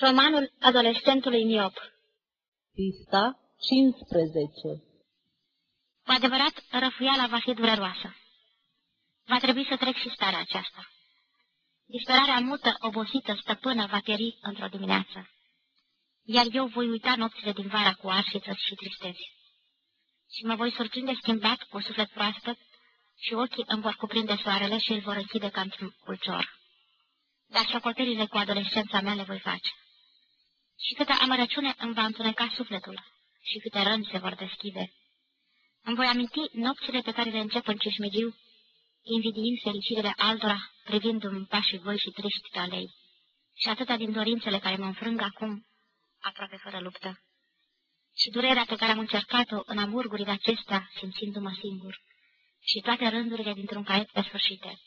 Romanul adolescentului miop Pista 15 Cu adevărat, răfuiala va fi dureroasă. Va trebui să trec și starea aceasta. Disperarea mută, obosită, stăpână va pieri într-o dimineață. Iar eu voi uita nopțile din vara cu arșiță și tristezi. Și mă voi surprinde schimbat cu suflet proaspăt și ochii îmi vor cuprinde soarele și îl vor închide ca într-un culcior. Dar socotelile cu adolescența mea le voi face și câtă amărăciune îmi va întuneca sufletul și câte răni se vor deschide. Îmi voi aminti nopțile pe care le încep în ceșmegiu, invidiind fericirile altora, privindu-mi pașii voi și triști pe alei, și atâta din dorințele care mă înfrâng acum, aproape fără luptă. Și durerea pe care am încercat-o în amurgurile acestea, simțindu-mă singur, și toate rândurile dintr-un caiet pe sfârșite.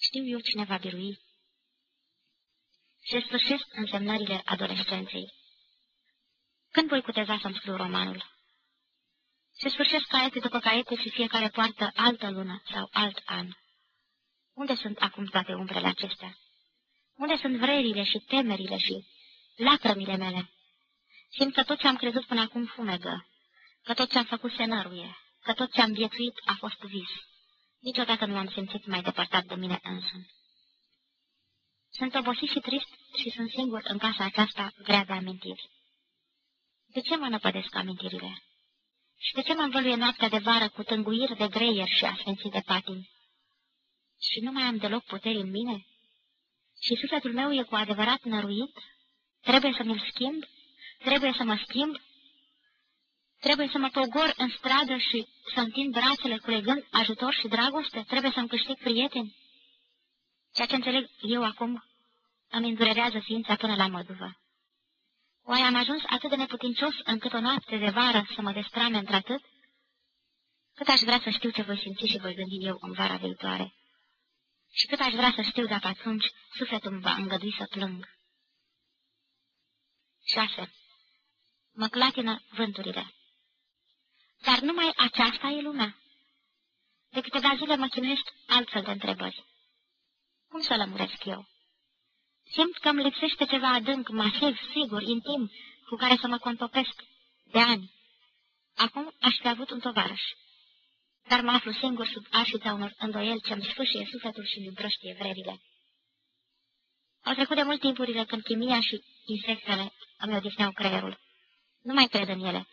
Știu eu cine va birui se sfârșesc însemnările adolescenței. Când voi cuteza să-mi scriu romanul? Se sfârșesc caiete după caiete și fiecare poartă altă lună sau alt an. Unde sunt acum toate umbrele acestea? Unde sunt vrerile și temerile și lacrămile mele? Simt că tot ce am crezut până acum fumegă, că tot ce am făcut se năruie, că tot ce am viețuit a fost vis. Niciodată nu am simțit mai depărtat de mine însumi. Sunt obosit și trist și sunt singur în casa aceasta grea de amintiri. De ce mă năpădesc amintirile? Și de ce mă învăluie noaptea de vară cu tânguiri de greier și asfinții de patini? Și nu mai am deloc puteri în mine? Și sufletul meu e cu adevărat năruit? Trebuie să mi-l schimb? Trebuie să mă schimb? Trebuie să mă pogor în stradă și să întind brațele culegând ajutor și dragoste? Trebuie să-mi câștig prieteni? Ceea ce înțeleg eu acum îmi îndurerează ființa până la măduvă. Oare am ajuns atât de neputincios încât o noapte de vară să mă destrame într-atât? Cât aș vrea să știu ce voi simți și voi gândi eu în vara viitoare. Și cât aș vrea să știu dacă atunci sufletul îmi va îngădui să plâng. 6. Mă clatină vânturile. Dar numai aceasta e lumea. De câteva zile mă chinuiești altfel de întrebări. Cum să lămuresc eu? Simt că îmi lipsește ceva adânc, masiv, sigur, intim, cu care să mă contopesc de ani. Acum aș fi avut un tovarăș. Dar mă aflu singur sub arșița unor îndoieli ce-mi sfâșie sufletul și îmi împrăștie vrerile. Au trecut de mult timpurile când chimia și insectele îmi odihneau creierul. Nu mai cred în ele.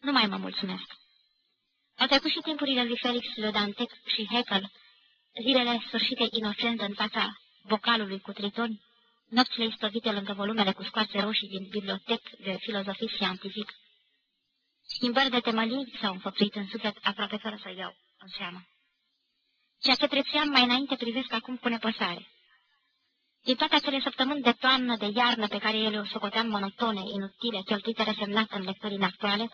Nu mai mă mulțumesc. Au trecut și timpurile lui Felix Lodantec și Heckel, zilele sfârșite inocent în fața vocalului cu tritoni, nopțile istovite lângă volumele cu scoarțe roșii din bibliotec de filozofie științific. Schimbări de temălii s-au înfăptuit în suflet aproape fără să iau în seamă. Ceea ce prețuiam mai înainte privesc acum cu nepăsare. Din toate acele săptămâni de toamnă, de iarnă pe care ele o socoteam monotone, inutile, cheltuite resemnat în lecturii actuale,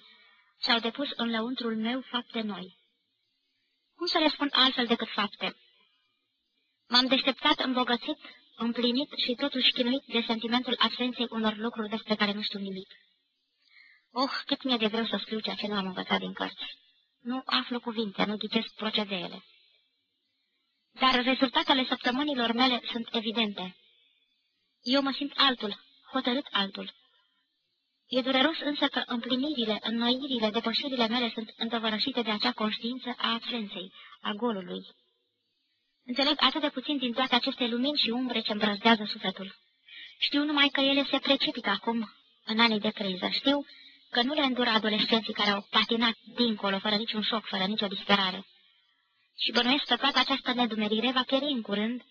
s-au depus în lăuntrul meu fapte noi. Cum să le spun altfel decât fapte? M-am deșteptat îmbogățit, împlinit și totuși chinuit de sentimentul absenței unor lucruri despre care nu știu nimic. Oh, cât mi-e de greu să scriu ceea ce nu am învățat din cărți. Nu aflu cuvinte, nu ghicesc procedeele. Dar rezultatele săptămânilor mele sunt evidente. Eu mă simt altul, hotărât altul. E dureros însă că împlinirile, înnoirile, depășirile mele sunt întăvărășite de acea conștiință a absenței, a golului. Înțeleg atât de puțin din toate aceste lumini și umbre ce îmbrăzdează sufletul. Știu numai că ele se precipită acum, în anii de criză. Știu că nu le îndură adolescenții care au patinat dincolo, fără niciun șoc, fără nicio disperare. Și bănuiesc că toată această nedumerire va pieri în curând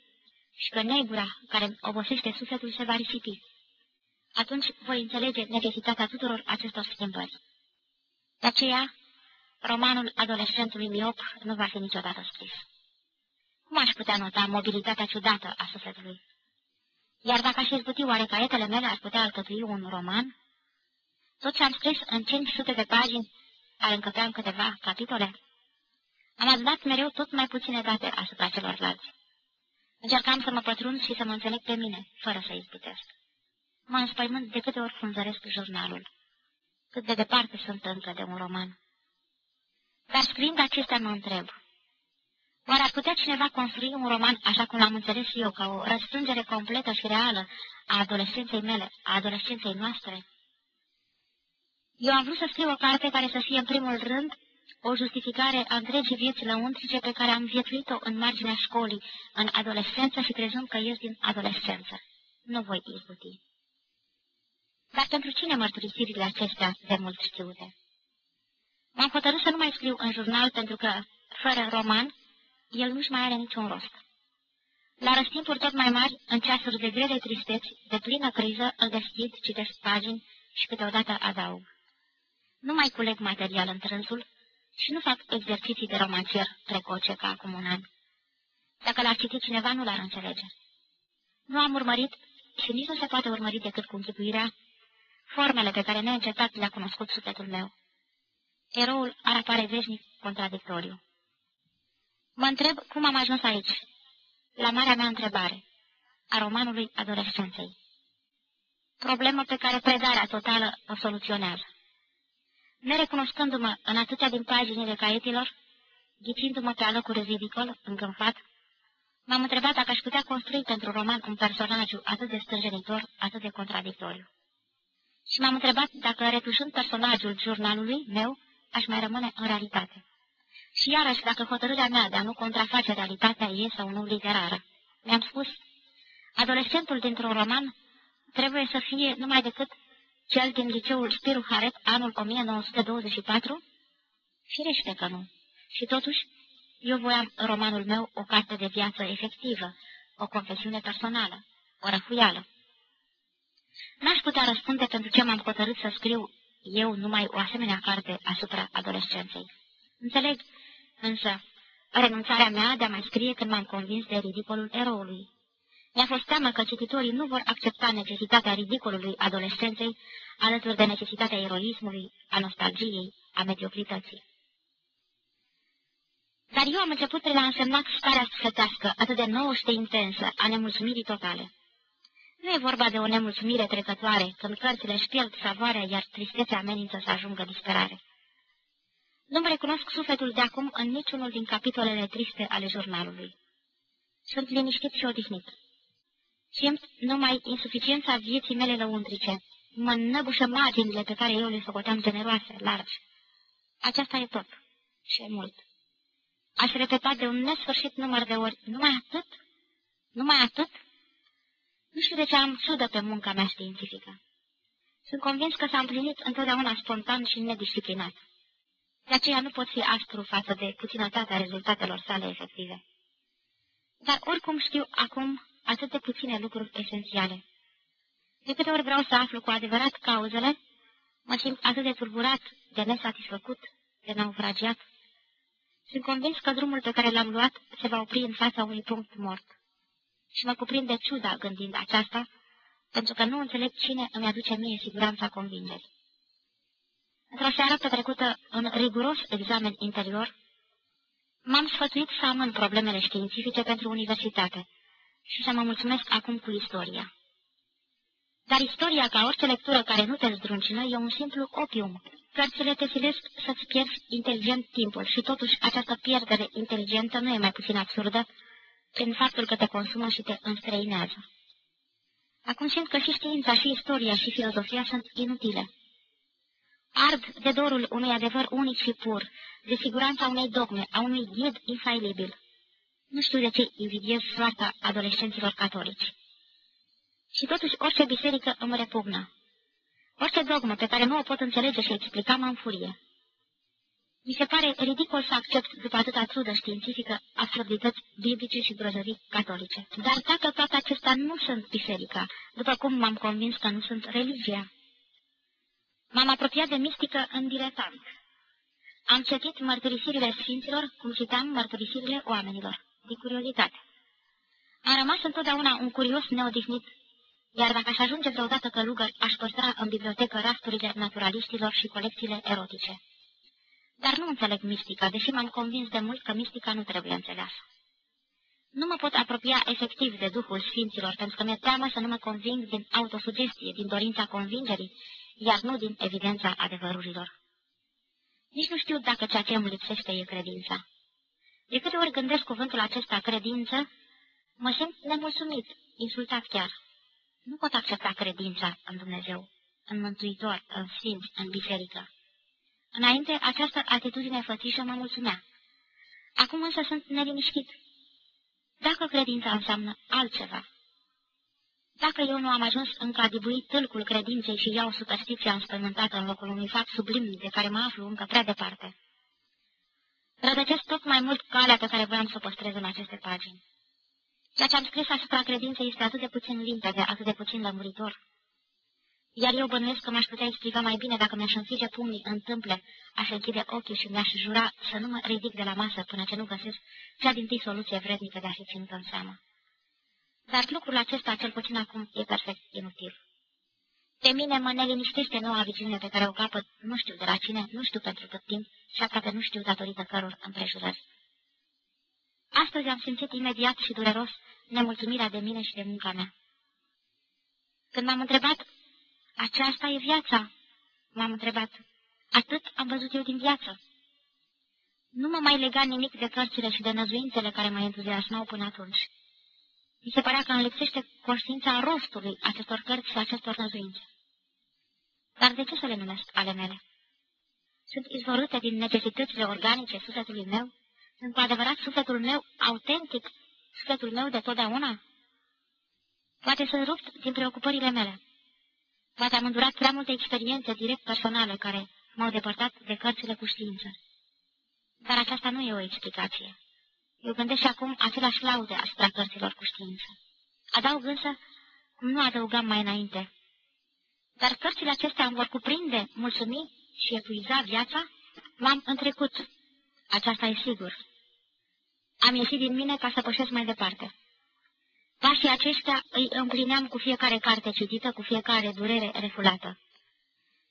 și că negura care obosește sufletul se va risipi. Atunci voi înțelege necesitatea tuturor acestor schimbări. De aceea, romanul adolescentului miop nu va fi niciodată scris. Cum aș putea nota mobilitatea ciudată a sufletului? Iar dacă aș izbuti, oare caietele mele ar putea alcătui un roman? Tot ce am scris în 500 de pagini ar încăpea în câteva capitole? Am adunat mereu tot mai puține date asupra celorlalți. Încercam să mă pătrund și să mă înțeleg pe mine, fără să izbutesc. Mă înspăimânt de câte ori frunzăresc jurnalul. Cât de departe sunt încă de un roman. Dar scriind acestea mă întreb, Oare ar putea cineva construi un roman, așa cum l-am înțeles eu, ca o răstrângere completă și reală a adolescenței mele, a adolescenței noastre? Eu am vrut să scriu o carte care să fie, în primul rând, o justificare a întregii vieți lăuntrice pe care am viețuit-o în marginea școlii, în adolescență și crezând că ies din adolescență. Nu voi izbuti. Dar pentru cine mărturisirile acestea de mult știute? M-am hotărât să nu mai scriu în jurnal pentru că, fără roman, el nu-și mai are niciun rost. La răstimpuri tot mai mari, în ceasuri de grele tristeți, de plină criză, îl deschid, citesc pagini și câteodată adaug. Nu mai culeg material în trânsul și nu fac exerciții de romanțier precoce ca acum un an. Dacă l-ar citi cineva, nu l-ar înțelege. Nu am urmărit și nici nu se poate urmări decât cu închipuirea formele pe care neîncetat le-a cunoscut sufletul meu. Eroul ar apare veșnic contradictoriu. Mă întreb cum am ajuns aici, la marea mea întrebare, a romanului adolescenței. Problemă pe care predarea totală o soluționează. Nerecunoscându-mă în atâtea din paginile caietilor, ghicindu-mă pe alocuri ridicol, îngânfat, m-am întrebat dacă aș putea construi pentru roman un personaj atât de stânjenitor, atât de contradictoriu. Și m-am întrebat dacă, retușând personajul jurnalului meu, aș mai rămâne în realitate. Și iarăși, dacă hotărârea mea de a nu contraface realitatea e sau nu literară, mi-am spus, adolescentul dintr-un roman trebuie să fie numai decât cel din liceul Spiru Haret, anul 1924? Firește că nu. Și totuși, eu voiam în romanul meu o carte de viață efectivă, o confesiune personală, o răfuială. N-aș putea răspunde pentru ce m-am hotărât să scriu eu numai o asemenea carte asupra adolescenței. Înțeleg, însă, renunțarea mea de a mai scrie când m-am convins de ridicolul eroului. Mi-a fost teamă că cititorii nu vor accepta necesitatea ridicolului adolescenței alături de necesitatea eroismului, a nostalgiei, a mediocrității. Dar eu am început prin a însemna starea sufletească atât de nouă și de intensă a nemulțumirii totale. Nu e vorba de o nemulțumire trecătoare, când cărțile își pierd savoarea, iar tristețea amenință să ajungă disperare. Nu-mi recunosc sufletul de acum în niciunul din capitolele triste ale jurnalului. Sunt liniștit și odihnit. Simt numai insuficiența vieții mele lăuntrice. Mă năbușă marginile pe care eu le socoteam generoase, largi. Aceasta e tot. Și e mult. Aș repeta de un nesfârșit număr de ori. Numai atât? Numai atât? Nu știu de ce am ciudă pe munca mea științifică. Sunt convins că s-a împlinit întotdeauna spontan și nedisciplinat. De aceea nu pot fi astru față de puținătatea rezultatelor sale efective. Dar oricum știu acum atât de puține lucruri esențiale. De câte ori vreau să aflu cu adevărat cauzele, mă simt atât de turburat, de nesatisfăcut, de naufragiat. Sunt convins că drumul pe care l-am luat se va opri în fața unui punct mort. Și mă cuprinde ciuda gândind aceasta, pentru că nu înțeleg cine îmi aduce mie siguranța convingerii. Într-o seară petrecută în riguros examen interior, m-am sfătuit să amân problemele științifice pentru universitate și să mă mulțumesc acum cu istoria. Dar istoria, ca orice lectură care nu te zdruncină, e un simplu opium. Cărțile te silesc să-ți pierzi inteligent timpul și totuși această pierdere inteligentă nu e mai puțin absurdă prin faptul că te consumă și te înstrăinează. Acum simt că și știința, și istoria, și filozofia sunt inutile. Ard de dorul unui adevăr unic și pur, de siguranța unei dogme, a unui ghid infailibil. Nu știu de ce invidiez soarta adolescenților catolici. Și totuși orice biserică îmi repugnă. Orice dogmă pe care nu o pot înțelege și explica mă înfurie. Mi se pare ridicol să accept după atâta trudă științifică absurdități biblice și grozăvii catolice. Dar dacă toate acestea nu sunt biserica, după cum m-am convins că nu sunt religia, m-am apropiat de mistică în diletant. Am citit mărturisirile sfinților, cum citam mărturisirile oamenilor, din curiozitate. Am rămas întotdeauna un curios neodihnit iar dacă aș ajunge vreodată călugăr, aș păstra în bibliotecă rasturile naturaliștilor și colecțiile erotice. Dar nu înțeleg mistica, deși m-am convins de mult că mistica nu trebuie înțeleasă. Nu mă pot apropia efectiv de Duhul Sfinților, pentru că mi-e teamă să nu mă conving din autosugestie, din dorința convingerii, iar nu din evidența adevărurilor. Nici nu știu dacă ceea ce îmi lipsește e credința. De câte ori gândesc cuvântul acesta credință, mă simt nemulțumit, insultat chiar. Nu pot accepta credința în Dumnezeu, în Mântuitor, în Sfinți, în Biserică. Înainte, această atitudine fățișă mă mulțumea. Acum însă sunt neliniștit. Dacă credința înseamnă altceva, dacă eu nu am ajuns încă a dibuit tâlcul credinței și iau superstiția înspământată în locul unui fapt sublim de care mă aflu încă prea departe, rădăcesc tot mai mult calea pe care voiam să o păstrez în aceste pagini. Ceea ce am scris asupra credinței este atât de puțin limpede, atât de puțin lămuritor. Iar eu bănuiesc că mi-aș putea explica mai bine dacă mi-aș înfige pumnii în tâmple, aș închide ochii și mi-aș jura să nu mă ridic de la masă până ce nu găsesc cea din tâi soluție vrednică de a fi ținută în seamă. Dar lucrul acesta, cel puțin acum, e perfect inutil. Pe mine mă neliniștește noua viziune pe care o capăt, nu știu de la cine, nu știu pentru cât timp și aproape nu știu datorită căror împrejurări. Astăzi am simțit imediat și dureros nemulțumirea de mine și de munca mea. Când m-am întrebat, aceasta e viața, m-am întrebat, atât am văzut eu din viață. Nu mă mai lega nimic de cărțile și de năzuințele care mă entuziasmau până atunci. Mi se părea că îmi lipsește conștiința rostului acestor cărți și acestor năzuințe. Dar de ce să le numesc ale mele? Sunt izvorâte din necesitățile organice sufletului meu? Sunt cu adevărat sufletul meu autentic, sufletul meu de totdeauna? Poate sunt rupt din preocupările mele. Poate am îndurat prea multe experiențe direct personale care m-au depărtat de cărțile cu știință. Dar aceasta nu e o explicație. Eu gândesc și acum același laude asupra cărților cu știință. Adaug însă, cum nu adăugam mai înainte. Dar cărțile acestea îmi vor cuprinde, mulțumi și epuiza viața? M-am întrecut. Aceasta e sigur. Am ieșit din mine ca să pășesc mai departe. Pașii aceștia îi împlineam cu fiecare carte citită, cu fiecare durere refulată.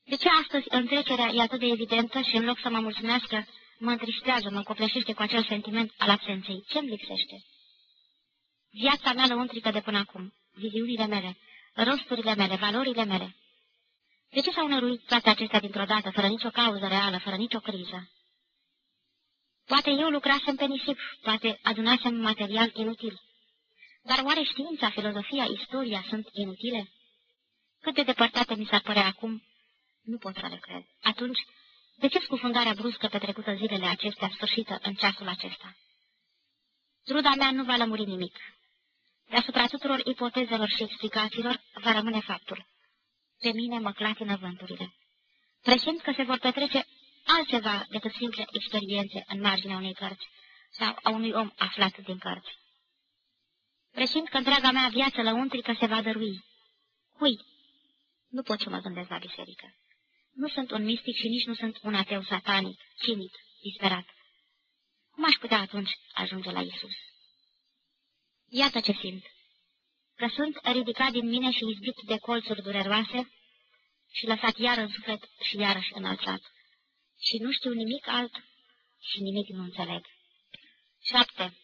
De ce astăzi întrecerea e atât de evidentă și în loc să mă mulțumească, mă întristează, mă copleșește cu acel sentiment al absenței? Ce-mi lipsește? Viața mea lăuntrică de până acum, viziunile mele, rosturile mele, valorile mele. De ce s-au năruit toate acestea dintr-o dată, fără nicio cauză reală, fără nicio criză? Poate eu lucrasem pe nisip, poate adunasem material inutil. Dar oare știința, filozofia, istoria sunt inutile? Cât de depărtate mi s-ar părea acum, nu pot să le cred. Atunci, de ce scufundarea bruscă petrecută zilele acestea sfârșită în ceasul acesta? Truda mea nu va lămuri nimic. Deasupra tuturor ipotezelor și explicațiilor va rămâne faptul. Pe mine mă clatină vânturile. Presimt că se vor petrece altceva decât simple experiențe în marginea unei cărți sau a unui om aflat din cărți. Presimt că întreaga mea viață lăuntrică se va dărui. Cui? Nu pot să mă gândesc la biserică. Nu sunt un mistic și nici nu sunt un ateu satanic, cinic, disperat. Cum aș putea atunci ajunge la Isus? Iată ce simt. Că sunt ridicat din mine și izbit de colțuri dureroase și lăsat iar în suflet și iarăși înălțat. Și nu știu nimic alt și nimic nu înțeleg. 7.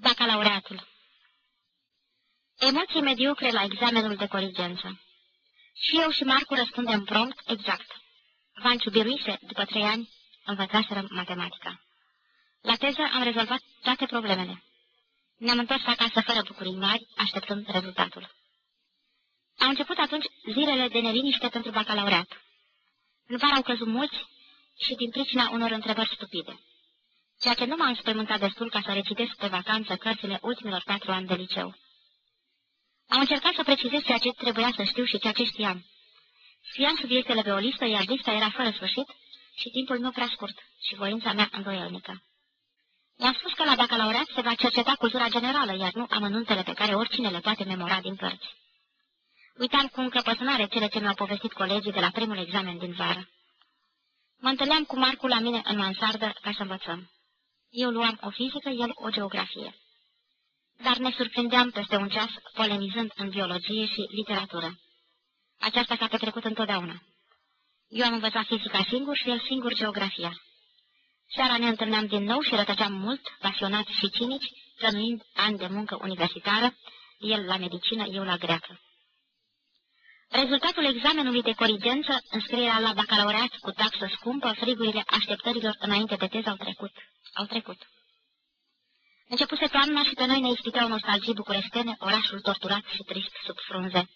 Bacalaureatul Emoții mediocre la examenul de corigență. Și eu și Marcu răspundem prompt, exact. Vanciu biruise, după trei ani, învățaseră matematica. La teză am rezolvat toate problemele. Ne-am întors acasă fără bucurii mari, așteptând rezultatul. Au început atunci zilele de neliniște pentru bacalaureat. În vară au căzut mulți și din pricina unor întrebări stupide. Ceea ce nu m-a înspăimântat destul ca să recitesc pe vacanță cărțile ultimilor patru ani de liceu. Am încercat să precizez ceea ce trebuia să știu și ceea ce știam. Scriam subiectele pe o listă, iar lista era fără sfârșit și timpul meu prea scurt și voința mea îndoielnică. I-am spus că la bacalaureat se va cerceta cultura generală, iar nu amănuntele pe care oricine le poate memora din cărți. Uitam cu încăpățânare cele ce mi-au povestit colegii de la primul examen din vară. Mă întâlneam cu Marcu la mine în mansardă ca să învățăm. Eu luam o fizică, el o geografie dar ne surprindeam peste un ceas polemizând în biologie și literatură. Aceasta s-a petrecut întotdeauna. Eu am învățat fizica singur și el singur geografia. Seara ne întâlneam din nou și rătăceam mult, pasionați și cinici, plănuind ani de muncă universitară, el la medicină, eu la greacă. Rezultatul examenului de corigență, înscrierea la bacalaureat cu taxă scumpă, frigurile așteptărilor înainte de teză au trecut. Au trecut. Începuse toamna și pe noi ne ispiteau nostalgii bucureștene, orașul torturat și trist sub frunze.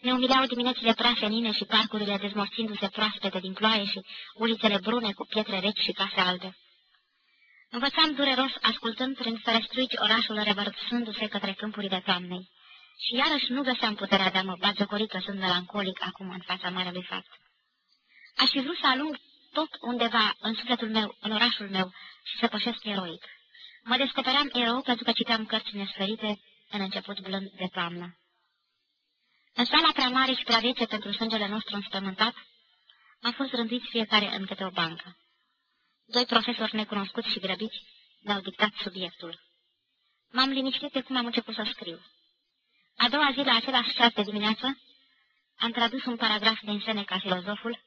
Ne umileau diminețile prea senine și parcurile dezmorțindu-se proaspete din ploaie și ulițele brune cu pietre reci și case albe. Învățam dureros, ascultând prin ferestruici orașul revărsându-se către câmpurile toamnei. Și iarăși nu găseam puterea de a mă batjocori că sunt melancolic acum în fața marelui fapt. Aș fi vrut să alung tot undeva în sufletul meu, în orașul meu, și să pășesc eroic. Mă descoperam erou pentru că citeam cărți nesferite în început blând de toamnă. În sala prea mare și prea veche pentru sângele nostru înspământat, am fost rânduiți fiecare în câte o bancă. Doi profesori necunoscuți și grăbiți ne-au dictat subiectul. M-am liniștit de cum am început să scriu. A doua zi, la același ceas de dimineață, am tradus un paragraf din Seneca, filozoful,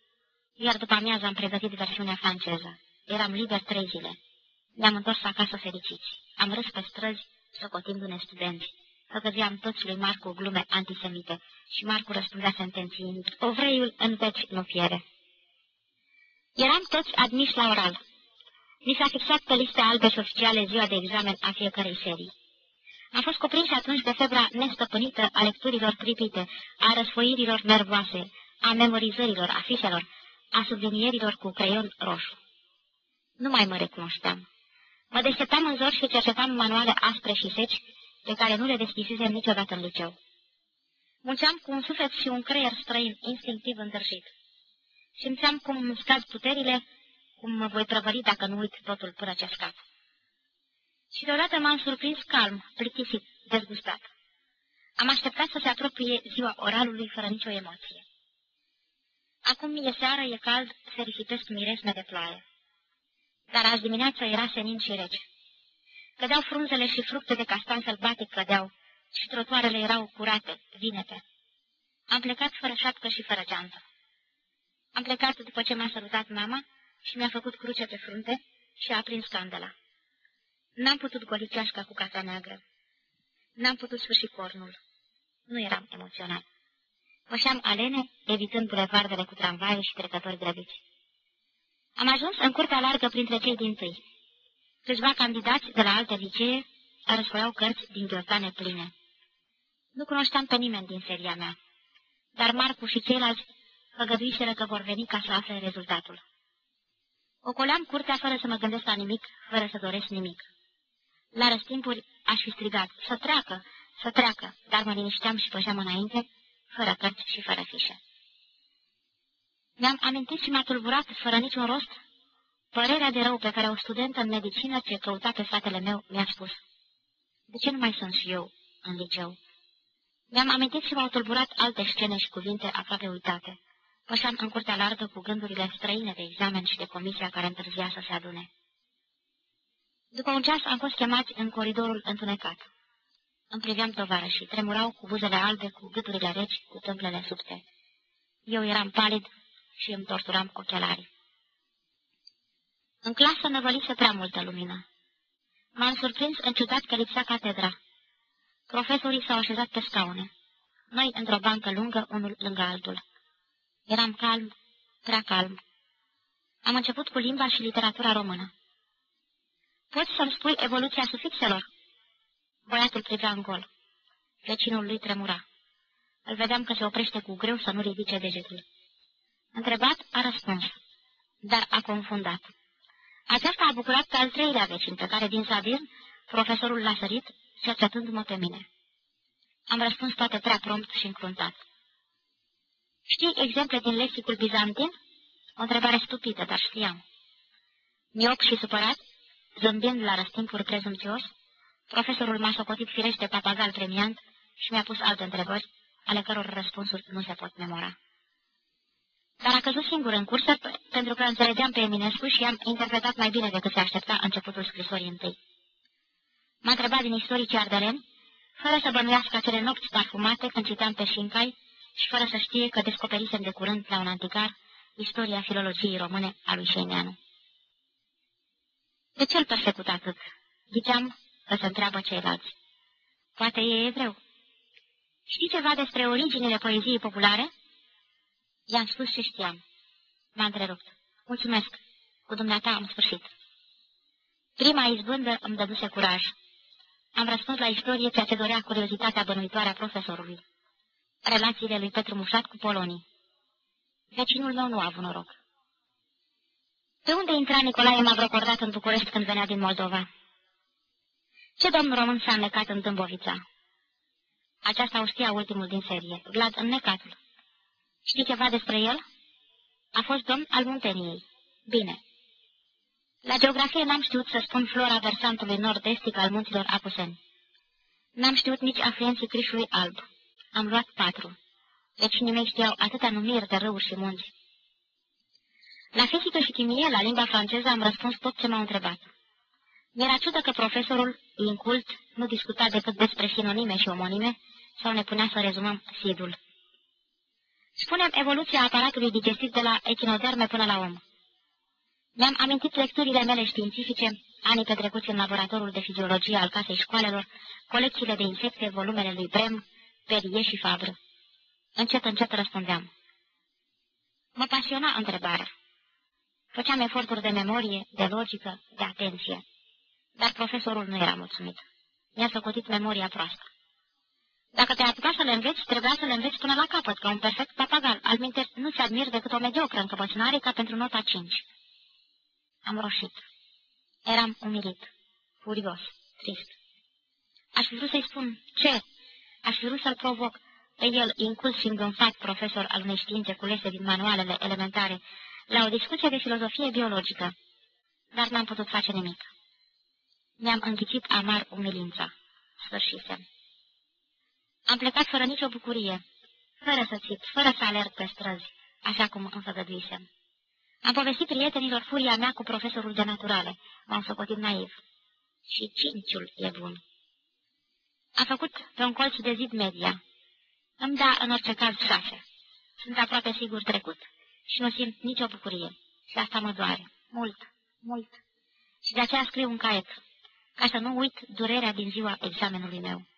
iar după amiază am pregătit versiunea franceză. Eram liber trei zile. Ne-am întors acasă fericiți. Am râs pe străzi, socotindu-ne studenți. Făgăzeam toți lui Marcu glume antisemite și Marcu răspundea sentențiind, Ovreiul în veci nu fiere. Eram toți admiși la oral. Mi s-a fixat pe liste albe și oficiale ziua de examen a fiecărei serii. Am fost cuprins atunci de febra nestăpânită a lecturilor pripite, a răsfoirilor nervoase, a memorizărilor, afișelor, a sublinierilor cu creion roșu. Nu mai mă recunoșteam. Mă deșteptam în zor și cercetam manuale aspre și seci, pe care nu le deschisesem niciodată în liceu. Munceam cu un suflet și un creier străin, instinctiv îndrăjit. Simțeam cum îmi scad puterile, cum mă voi prăvări dacă nu uit totul până ce scap. Și deodată m-am surprins calm, plictisit, dezgustat. Am așteptat să se apropie ziua oralului fără nicio emoție. Acum e seară, e cald, se risipesc miresme de ploaie. Dar azi dimineața era senin și rece. Cădeau frunzele și fructe de castan sălbatic cădeau și trotuarele erau curate, vinete. Am plecat fără șapcă și fără geantă. Am plecat după ce m-a salutat mama și mi-a făcut cruce pe frunte și a aprins candela. N-am putut goli ceașca cu cafea neagră. N-am putut sfârși cornul. Nu eram emoționat. Pășeam alene, evitând bulevardele cu tramvaie și trecători grăbiți. Am ajuns în curtea largă printre cei din tâi. Câțiva candidați de la alte licee răsfoiau cărți din ghiotane pline. Nu cunoșteam pe nimeni din seria mea, dar Marcu și ceilalți făgăduiseră că vor veni ca să afle rezultatul. Ocoleam curtea fără să mă gândesc la nimic, fără să doresc nimic. La răstimpuri aș fi strigat, să treacă, să treacă, dar mă linișteam și pășeam înainte, fără cărți și fără fișe. Mi-am amintit și m-a tulburat, fără niciun rost, părerea de rău pe care o studentă în medicină ce căuta pe fratele meu mi-a spus. De ce nu mai sunt și eu în liceu? Mi-am amintit și m-au tulburat alte scene și cuvinte aproape uitate. Pășeam în curtea largă cu gândurile străine de examen și de comisia care întârzia să se adune. După un ceas am fost chemați în coridorul întunecat. Îmi priveam tovarășii, tremurau cu buzele albe, cu gâturile reci, cu tâmplele subte. Eu eram palid și îmi torturam ochelarii. În clasă năvălise prea multă lumină. M-am surprins în ciudat că lipsea catedra. Profesorii s-au așezat pe scaune. Noi într-o bancă lungă, unul lângă altul. Eram calm, prea calm. Am început cu limba și literatura română. Poți să-mi spui evoluția sufixelor? Băiatul privea în gol. Vecinul lui tremura. Îl vedeam că se oprește cu greu să nu ridice degetul. Întrebat, a răspuns, dar a confundat. Aceasta a bucurat pe al treilea vecin, pe care din Sabin, profesorul l-a sărit, cercetându-mă pe mine. Am răspuns toate prea prompt și încruntat. Știi exemple din lexicul bizantin? O întrebare stupidă, dar știam. Miop și supărat, zâmbind la răstimpuri prezumțios, profesorul m-a socotit firește papagal premiant și mi-a pus alte întrebări, ale căror răspunsuri nu se pot memora. Dar a căzut singur în cursă pentru că înțelegeam pe Eminescu și am interpretat mai bine decât se aștepta începutul scrisorii întâi. M-a întrebat din istoricii ardeleni, fără să bănuiască acele nopți parfumate când citeam pe Șincai și fără să știe că descoperisem de curând la un anticar istoria filologiei române a lui Șeineanu. De ce îl persecut atât? Ziceam că se întreabă ceilalți. Poate e evreu. Știi ceva despre originile poeziei populare? I-am spus ce știam. M-a întrerupt. Mulțumesc. Cu dumneata am sfârșit. Prima izbândă îmi dăduse curaj. Am răspuns la istorie ceea ce dorea curiozitatea bănuitoare a profesorului. Relațiile lui Petru Mușat cu polonii. Vecinul meu nu a avut noroc. Pe unde intra Nicolae Mavrocordat în București când venea din Moldova? Ce domn român s-a înnecat în Dâmbovița? Aceasta o știa ultimul din serie, Vlad Înnecatul. Știi ceva despre el? A fost domn al Munteniei. Bine. La geografie n-am știut să spun flora versantului nord-estic al munților Apuseni. N-am știut nici afluenții Crișului Alb. Am luat patru. Vecinii mei știau atâtea numiri de râuri și munți. La fizică și chimie, la limba franceză, am răspuns tot ce m-au întrebat. Mi-era ciudă că profesorul, incult, nu discuta decât despre sinonime și omonime sau ne punea să rezumăm sidul. Spunem evoluția aparatului digestiv de la echinoderme până la om. Mi-am amintit lecturile mele științifice, anii petrecuți în laboratorul de fiziologie al casei școalelor, colecțiile de insecte, volumele lui Brem, Perie și Fabră. Încet, încet răspundeam. Mă pasiona întrebarea. Făceam eforturi de memorie, de logică, de atenție. Dar profesorul nu era mulțumit. Mi-a socotit memoria proastă. Dacă te apuca să le înveți, trebuia să le înveți până la capăt, ca un perfect papagal. Alminte, nu ți admir decât o mediocră încăpățânare ca pentru nota 5. Am roșit. Eram umilit, furios, trist. Aș fi vrut să-i spun ce? Aș fi vrut să-l provoc pe el, inculs și îngânfat profesor al unei științe culese din manualele elementare, la o discuție de filozofie biologică, dar n-am putut face nimic. Mi-am înghițit amar umilința. Sfârșisem. Am plecat fără nicio bucurie, fără să țip, fără să alerg pe străzi, așa cum înfăgăduisem. Am povestit prietenilor furia mea cu profesorul de naturale. M-am socotit naiv. Și cinciul e bun. A făcut pe un colț de zid media. Îmi da în orice caz șase. Sunt aproape sigur trecut și nu simt nicio bucurie. Și asta mă doare. Mult, mult. Și de aceea scriu un caiet, ca să nu uit durerea din ziua examenului meu.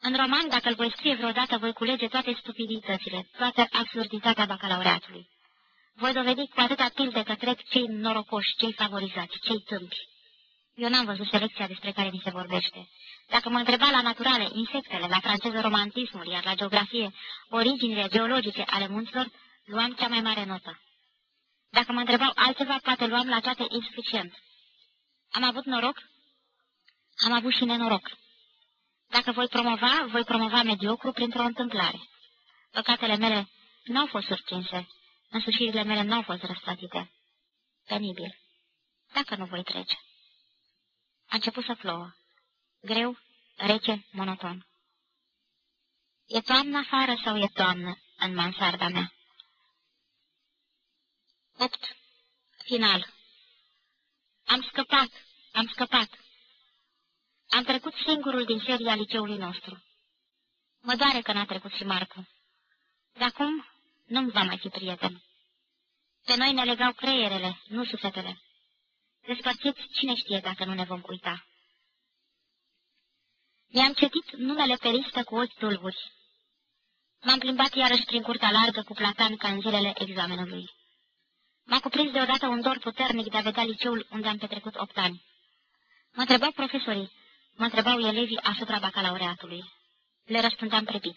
În roman, dacă îl voi scrie vreodată, voi culege toate stupiditățile, toată absurditatea bacalaureatului. Voi dovedi cu atâta pilde că trec cei norocoși, cei favorizați, cei tâmpi. Eu n-am văzut selecția despre care mi se vorbește. Dacă mă întreba la naturale, insectele, la franceză romantismul, iar la geografie, originile geologice ale munților, luam cea mai mare notă. Dacă mă întrebau altceva, poate luam la toate insuficient. Am avut noroc? Am avut și nenoroc. Dacă voi promova, voi promova mediocru printr-o întâmplare. Păcatele mele nu au fost surprinse, însușirile mele nu au fost răsplătite. Penibil. Dacă nu voi trece. A început să plouă. Greu, rece, monoton. E toamnă afară sau e toamnă în mansarda mea? 8. Final Am scăpat, am scăpat. Am trecut singurul din seria liceului nostru. Mă doare că n-a trecut și Marcu. De acum nu-mi va mai fi prieten. Pe noi ne legau creierele, nu sufletele. Despărțiți cine știe dacă nu ne vom uita. Mi-am cetit numele pe listă cu ochi tulburi. M-am plimbat iarăși prin curtea largă cu platan ca în zilele examenului. M-a cuprins deodată un dor puternic de a vedea liceul unde am petrecut opt ani. Mă întrebau profesorii, mă întrebau elevii asupra bacalaureatului. Le răspundeam prepit.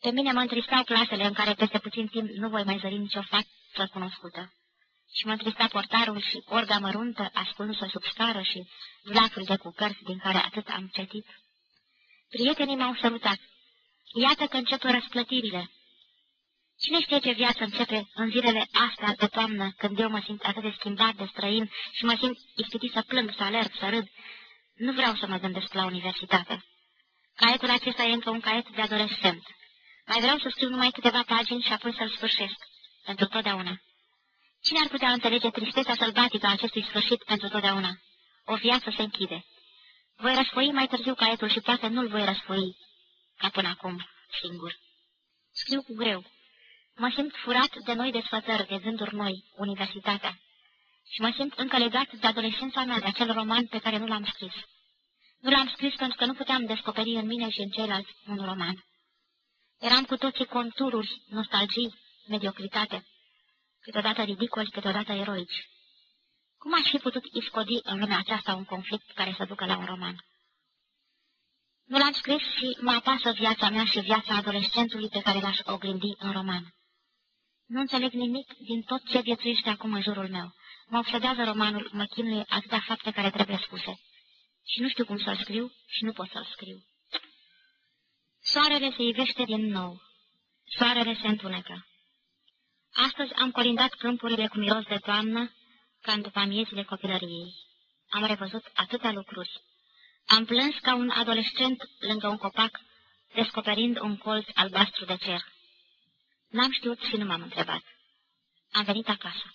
Pe mine mă întristau clasele în care peste puțin timp nu voi mai zări nicio față cunoscută. Și mă întrista portarul și orga măruntă ascunsă sub scară și vlafurile cu cărți din care atât am citit. Prietenii m-au sărutat. Iată că încep răsplătirile. Cine știe ce viață începe în zilele astea de toamnă, când eu mă simt atât de schimbat, de străin și mă simt ispitit să plâng, să alerg, să râd. Nu vreau să mă gândesc la universitate. Caietul acesta e încă un caiet de adolescent. Mai vreau să scriu numai câteva pagini și apoi să-l sfârșesc. Pentru totdeauna. Cine ar putea înțelege tristețea sălbatică a acestui sfârșit pentru totdeauna? O viață se închide. Voi răsfoi mai târziu caietul și poate nu-l voi răsfoi, ca până acum, singur. Scriu cu greu. Mă simt furat de noi desfătări, de gânduri noi, universitatea. Și mă simt încă legat de adolescența mea, de acel roman pe care nu l-am scris. Nu l-am scris pentru că nu puteam descoperi în mine și în ceilalți un roman. Eram cu toții contururi, nostalgii, mediocritate, câteodată ridicoli, câteodată eroici. Cum aș fi putut iscodi în lumea aceasta un conflict care să ducă la un roman? Nu l-am scris și mă apasă viața mea și viața adolescentului pe care l-aș oglindi în roman. Nu înțeleg nimic din tot ce viețuiește acum în jurul meu. Mă obsedează romanul, mă chinuie atâtea fapte care trebuie spuse. Și nu știu cum să-l scriu și nu pot să-l scriu. Soarele se ivește din nou. Soarele se întunecă. Astăzi am colindat câmpurile cu miros de toamnă, ca în după amiezile copilăriei. Am revăzut atâtea lucruri. Am plâns ca un adolescent lângă un copac, descoperind un colț albastru de cer. N-am știut și nu m-am întrebat. Am venit acasă.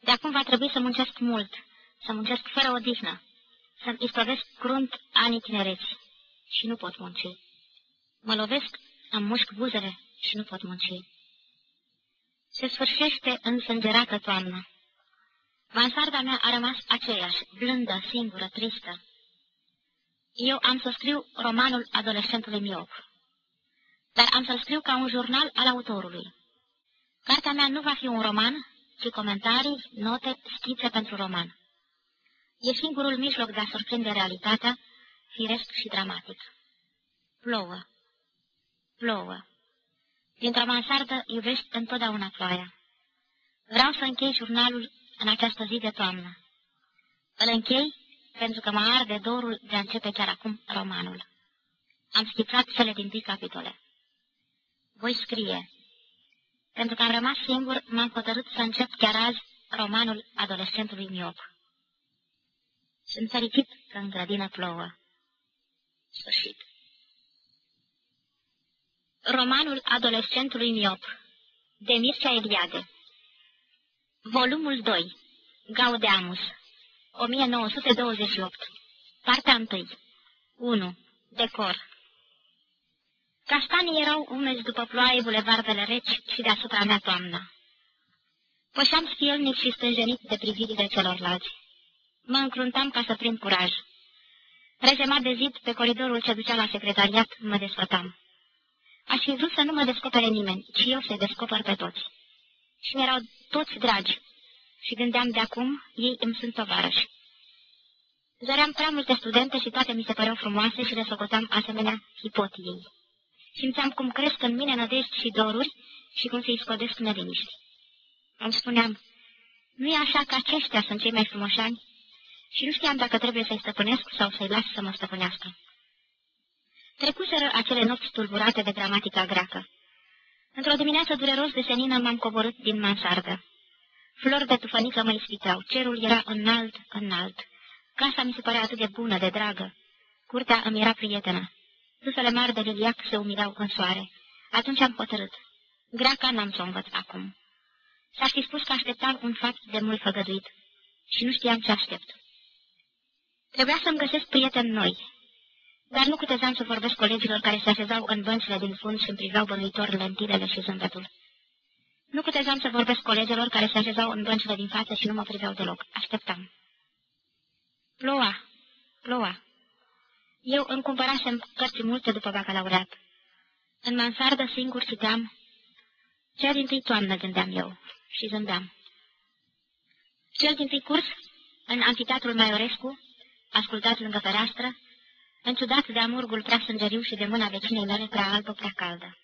De acum va trebui să muncesc mult, să muncesc fără odihnă, să-mi istovesc crunt anii tinereți și nu pot munci. Mă lovesc, am mușc buzele și nu pot munci. Se sfârșește însângerată toamnă. Mansarda mea a rămas aceeași, blândă, singură, tristă. Eu am să scriu romanul adolescentului miop, dar am să-l scriu ca un jurnal al autorului. Cartea mea nu va fi un roman, ci comentarii, note, schițe pentru roman. E singurul mijloc de a surprinde realitatea, firesc și dramatic. Plouă. Plouă. Dintr-o mansardă iubești întotdeauna ploaia. Vreau să închei jurnalul în această zi de toamnă. Îl închei pentru că mă arde dorul de a începe chiar acum romanul. Am schițat cele din tâi capitole. Voi scrie. Pentru că am rămas singur, m-am hotărât să încep chiar azi romanul adolescentului miop. Sunt fericit că în grădină plouă. Sfârșit. Romanul adolescentului miop de Mircea Eliade Volumul 2 Gaudeamus 1928 Partea 1 1. Decor Caștanii erau umezi după ploaie bulevardele reci și deasupra mea toamnă. Pășeam sfielnic și stânjenit de privirile celorlalți. Mă încruntam ca să prind curaj. Rezemat de zid, pe coridorul ce ducea la secretariat, mă desfătam. Aș fi vrut să nu mă descopere nimeni, ci eu să-i descoper pe toți. Și mi-erau toți dragi. Și gândeam de acum, ei îmi sunt tovarăși. Zăream prea multe studente și toate mi se păreau frumoase și le socoteam asemenea hipotiei. Simțeam cum cresc în mine nădejdi și doruri și cum se-i scodesc neliniști. Îmi spuneam, nu e așa că aceștia sunt cei mai frumoșani? Și nu știam dacă trebuie să-i stăpânesc sau să-i las să mă stăpânească. Trecuseră acele nopți tulburate de gramatica greacă. Într-o dimineață dureros de senină m-am coborât din mansardă. Flori de tufănică mă ispiteau, cerul era înalt, înalt. Casa mi se părea atât de bună, de dragă. Curtea îmi era prietenă. Susele mari de liliac se umilau în soare. Atunci am hotărât. Greaca n-am să o învăț acum. S-ar fi spus că așteptam un fapt de mult făgăduit și nu știam ce aștept. Trebuia să-mi găsesc prieteni noi, dar nu cutezam să vorbesc colegilor care se așezau în băncile din fund și îmi priveau bănuitor lentilele și zâmbetul. Nu cutezam să vorbesc colegilor care se așezau în băncile din față și nu mă priveau deloc. Așteptam. Ploua, ploua. Eu îmi cumpărasem cărți multe după bacalaureat. În mansardă singur citeam. Cea din tâi toamnă gândeam eu și zâmbeam. Cel din tâi curs, în anfiteatrul Maiorescu, ascultat lângă fereastră, înciudat de amurgul prea sângeriu și de mâna vecinei mele prea albă, prea caldă.